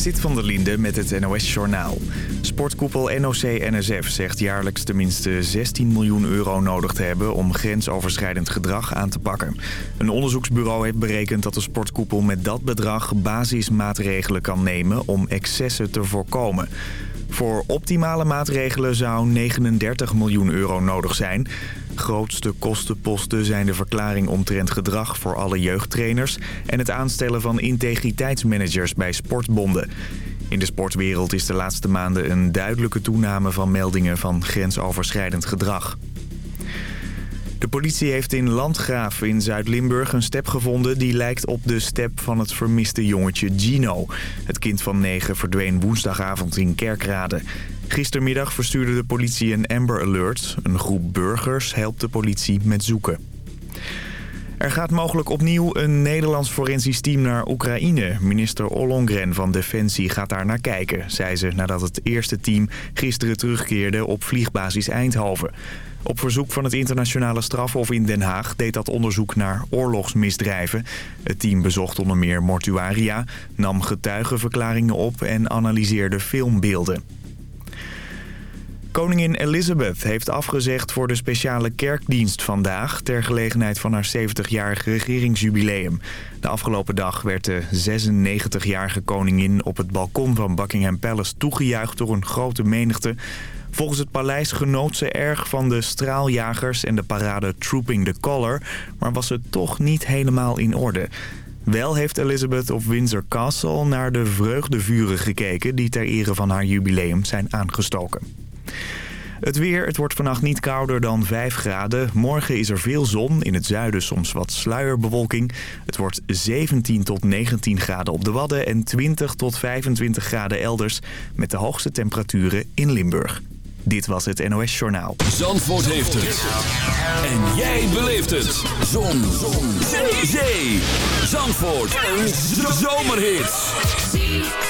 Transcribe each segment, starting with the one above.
Sit van der Linde met het NOS-journaal. Sportkoepel NOC-NSF zegt jaarlijks tenminste 16 miljoen euro nodig te hebben... om grensoverschrijdend gedrag aan te pakken. Een onderzoeksbureau heeft berekend dat de sportkoepel met dat bedrag... basismaatregelen kan nemen om excessen te voorkomen. Voor optimale maatregelen zou 39 miljoen euro nodig zijn. Grootste kostenposten zijn de verklaring omtrent gedrag voor alle jeugdtrainers... en het aanstellen van integriteitsmanagers bij sportbonden. In de sportwereld is de laatste maanden een duidelijke toename van meldingen van grensoverschrijdend gedrag. De politie heeft in Landgraaf in Zuid-Limburg een step gevonden... die lijkt op de step van het vermiste jongetje Gino. Het kind van negen verdween woensdagavond in Kerkrade. Gistermiddag verstuurde de politie een Amber Alert. Een groep burgers helpt de politie met zoeken. Er gaat mogelijk opnieuw een Nederlands forensisch team naar Oekraïne. Minister Ollongren van Defensie gaat daar naar kijken, zei ze nadat het eerste team gisteren terugkeerde op vliegbasis Eindhoven. Op verzoek van het internationale strafhof in Den Haag deed dat onderzoek naar oorlogsmisdrijven. Het team bezocht onder meer mortuaria, nam getuigenverklaringen op en analyseerde filmbeelden. Koningin Elizabeth heeft afgezegd voor de speciale kerkdienst vandaag... ter gelegenheid van haar 70-jarig regeringsjubileum. De afgelopen dag werd de 96-jarige koningin op het balkon van Buckingham Palace toegejuicht door een grote menigte. Volgens het paleis genoot ze erg van de straaljagers en de parade Trooping the Color... maar was het toch niet helemaal in orde... Wel heeft Elizabeth op Windsor Castle naar de vreugdevuren gekeken... die ter ere van haar jubileum zijn aangestoken. Het weer, het wordt vannacht niet kouder dan 5 graden. Morgen is er veel zon, in het zuiden soms wat sluierbewolking. Het wordt 17 tot 19 graden op de Wadden en 20 tot 25 graden elders... met de hoogste temperaturen in Limburg. Dit was het NOS Journaal. Zandvoort heeft het. En jij beleeft het. Zon. zon. Zee. Zandvoort. Een zomerhit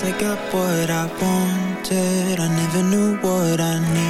guess I got what I wanted. I never knew what I needed.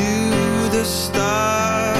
to the start.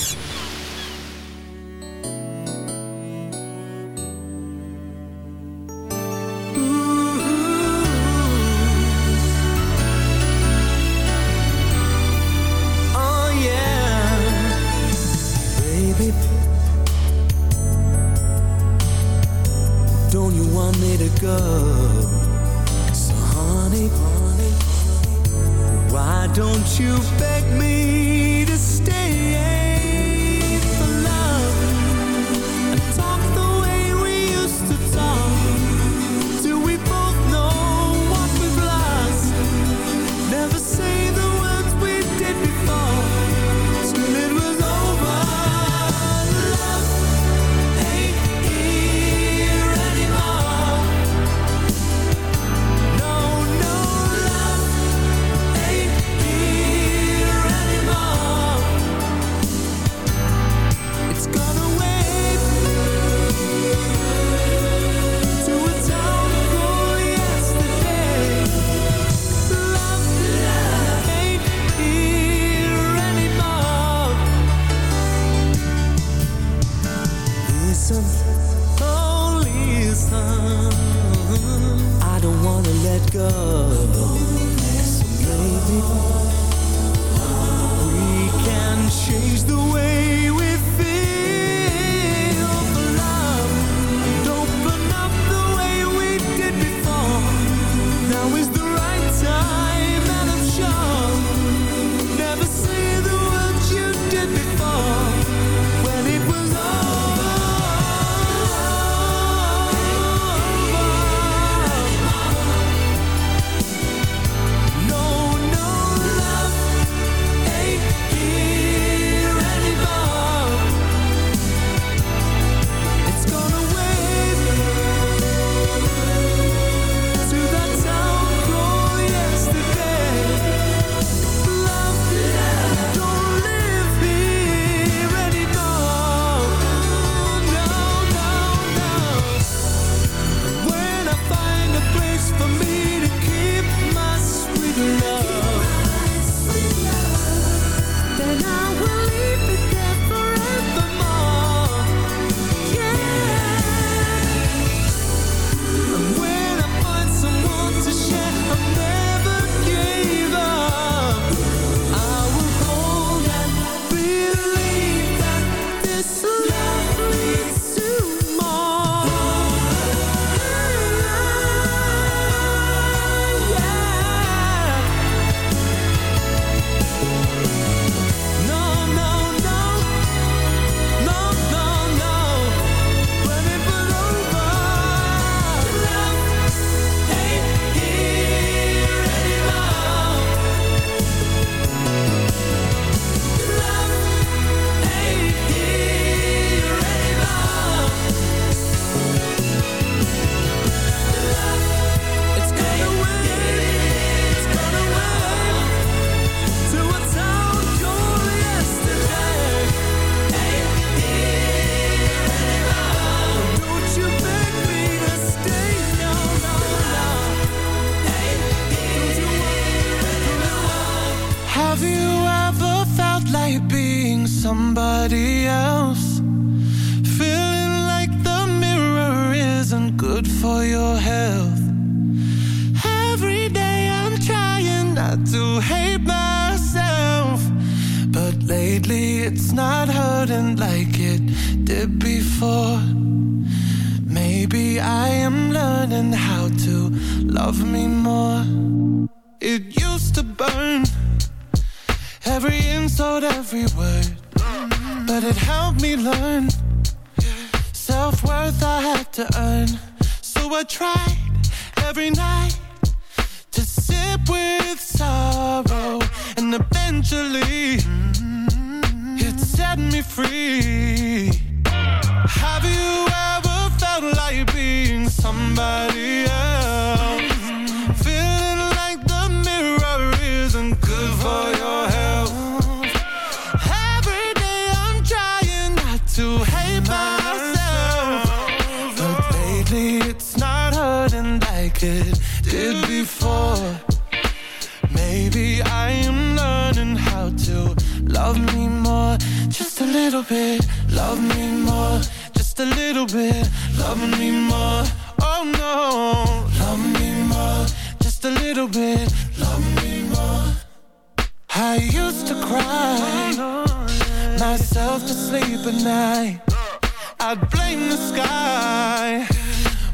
I'd blame the sky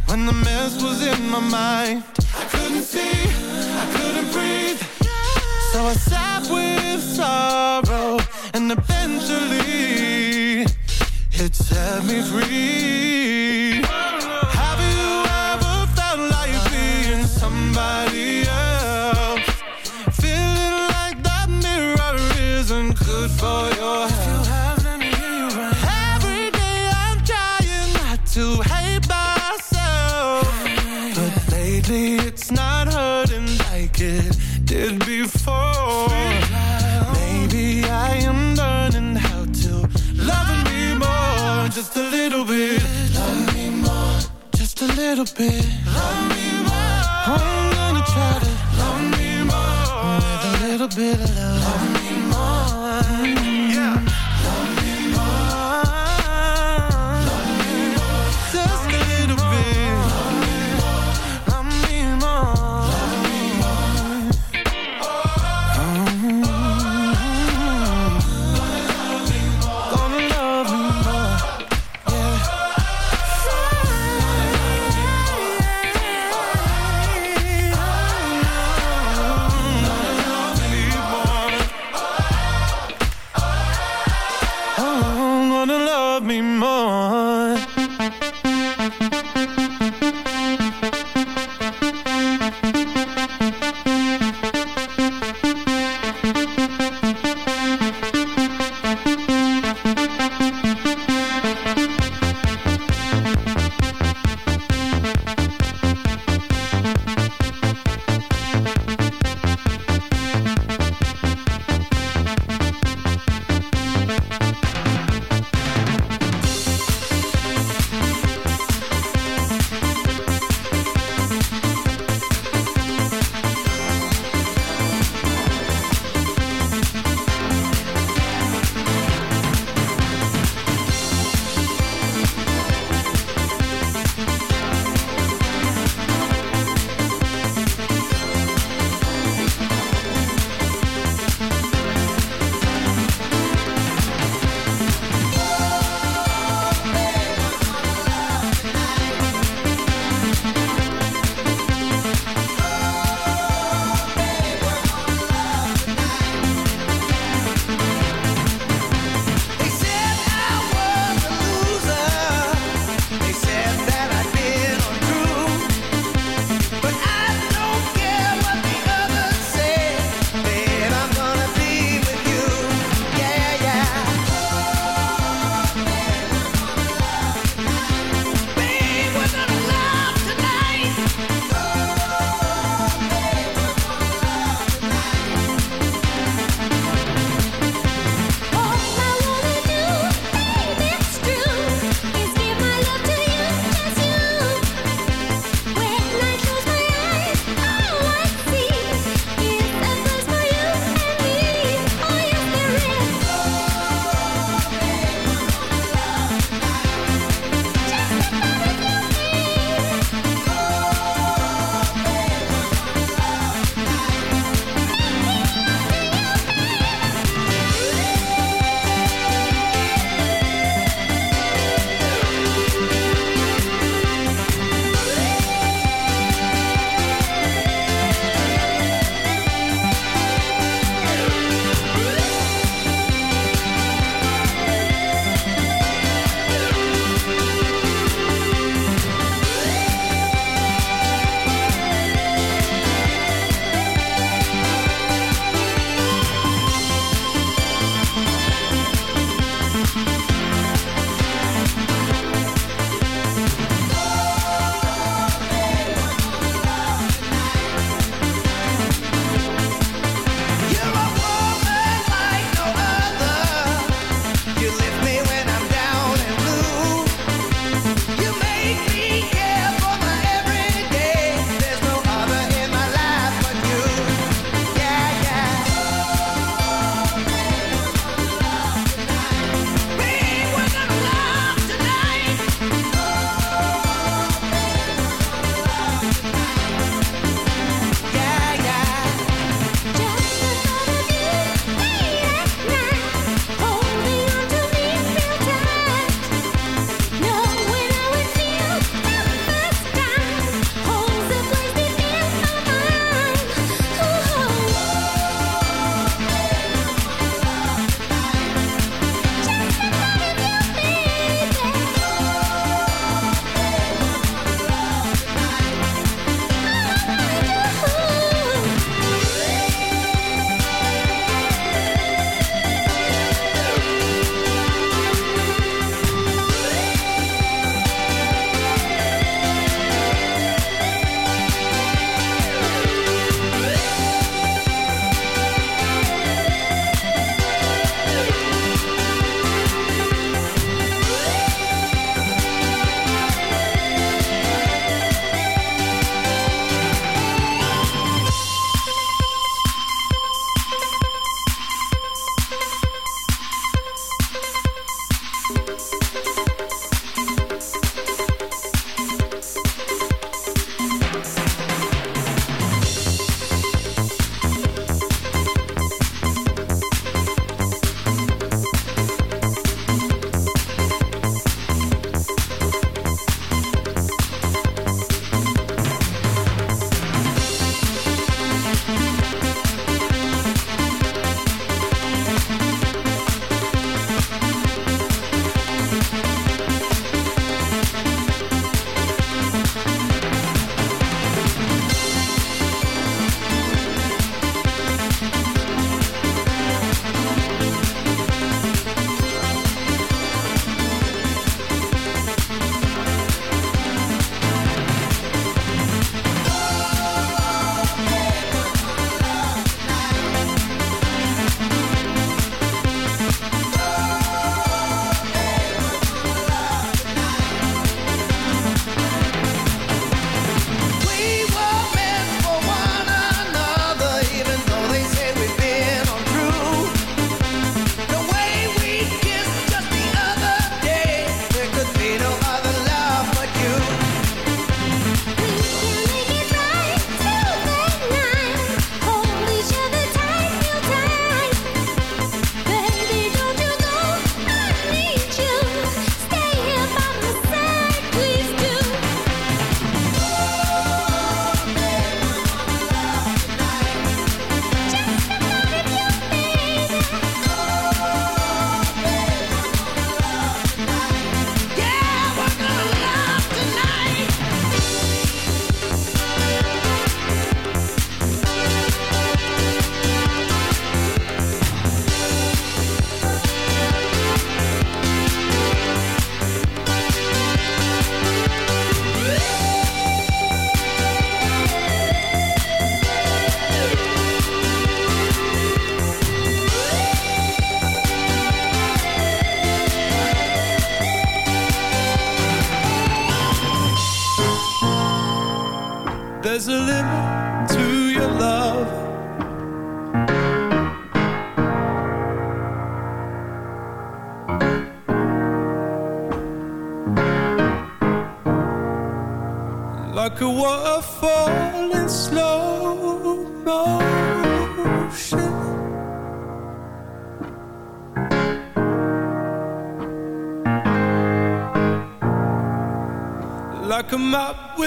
When the mess was in my mind. I couldn't see, I couldn't breathe. So I sat with sorrow And eventually It set me free. little bit.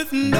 with no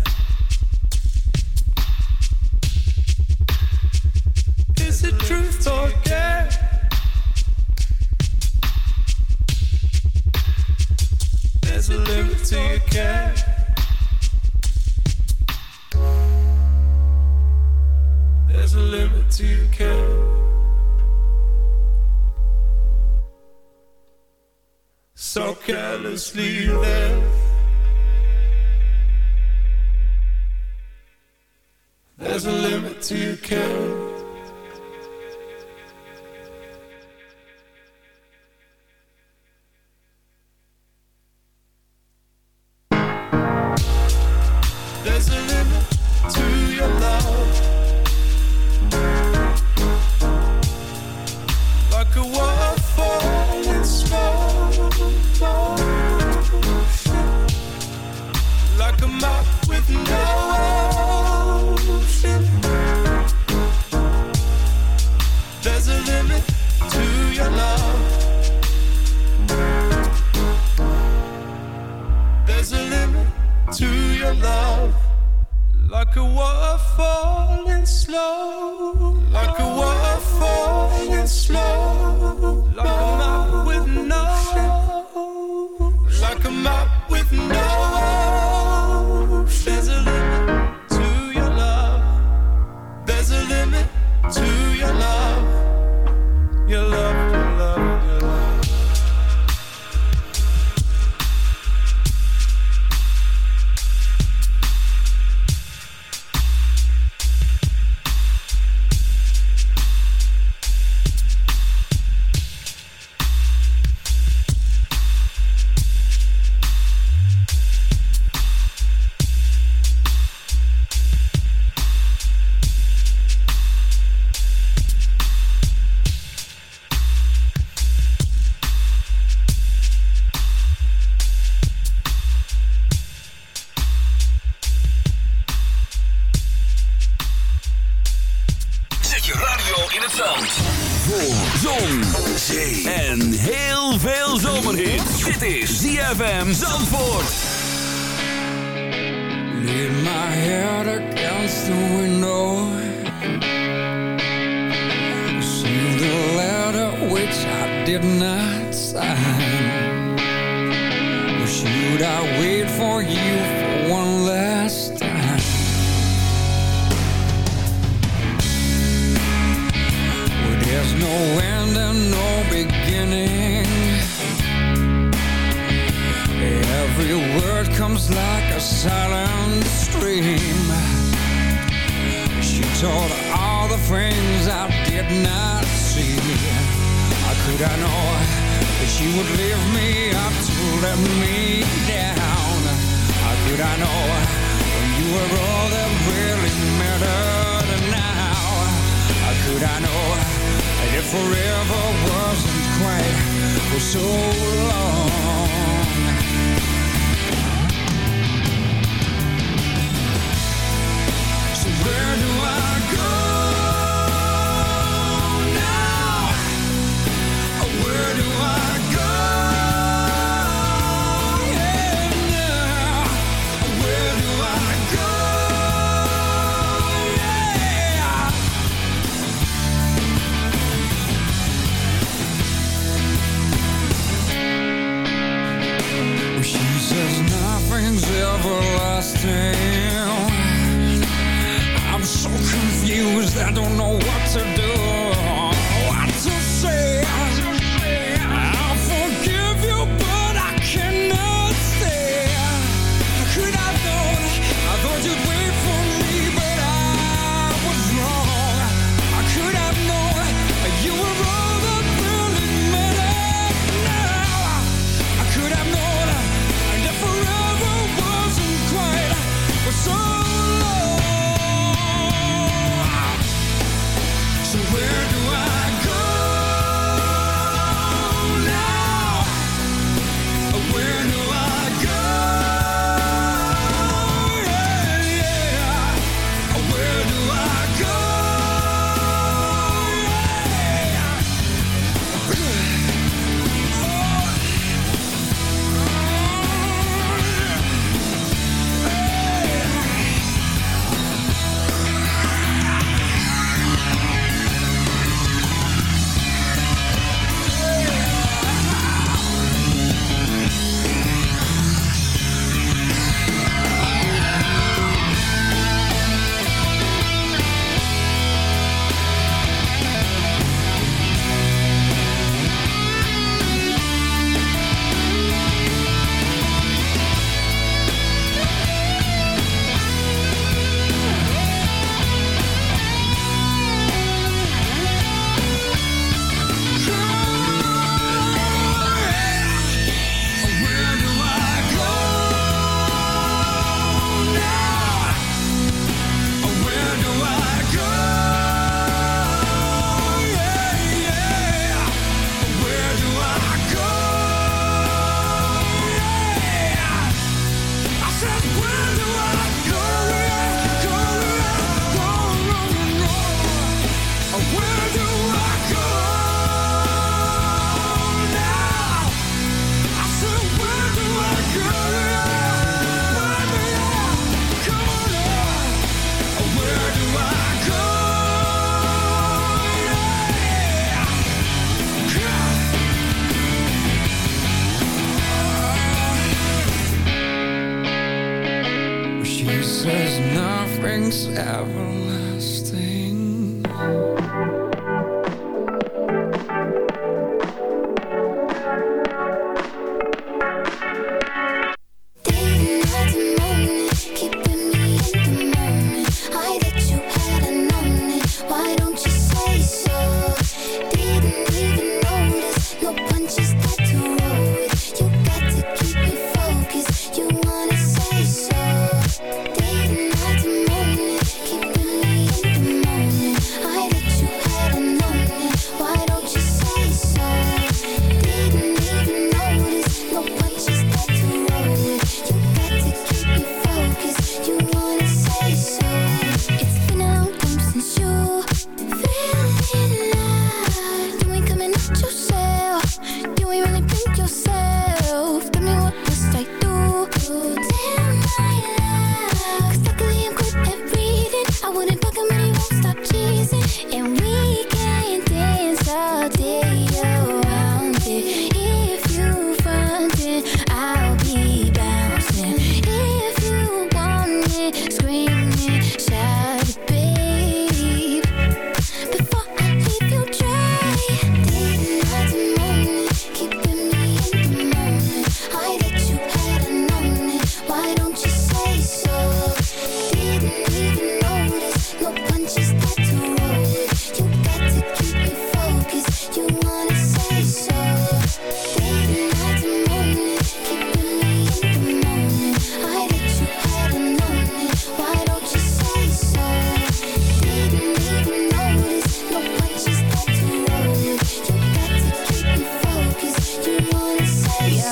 is it truth or care? There's a limit to your care. There's a limit to your care. So carelessly there. There's a limit to your care. let me down. How could I know when you were all that really mattered now? How could I know that it forever wasn't quite for so long?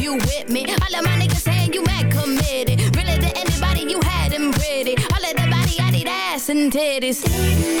you with me. All of my niggas saying you mad committed. Really to anybody you had them pretty. All of the body, I need ass and titties. Didn't